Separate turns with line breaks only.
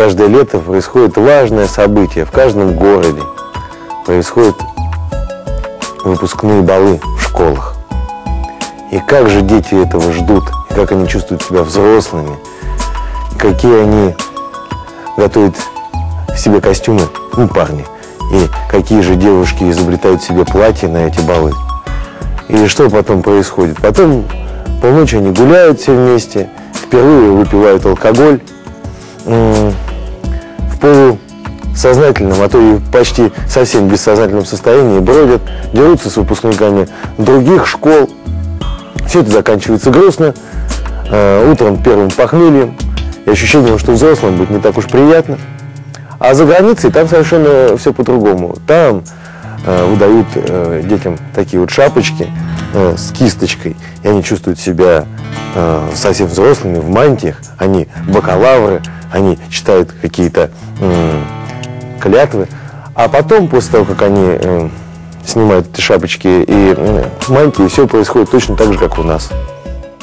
каждое лето происходит важное событие в каждом городе. Происходят выпускные балы в школах. И как же дети этого ждут, и как они чувствуют себя взрослыми, какие они готовят себе костюмы, ну, парни, и какие же девушки изобретают себе платья на эти балы. И что потом происходит? Потом полночи они гуляют все вместе, впервые выпивают алкоголь, полусознательном, а то и почти совсем бессознательном состоянии бродят, дерутся с выпускниками других школ. Все это заканчивается грустно, э, утром первым похмельем и ощущением, что взрослым быть не так уж приятно. А за границей там совершенно все по-другому. Там э, выдают э, детям такие вот шапочки с кисточкой, и они чувствуют себя совсем взрослыми в мантиях. Они бакалавры, они читают какие-то клятвы. А потом, после того, как они э, снимают эти шапочки и мантии, все происходит точно так же, как у нас.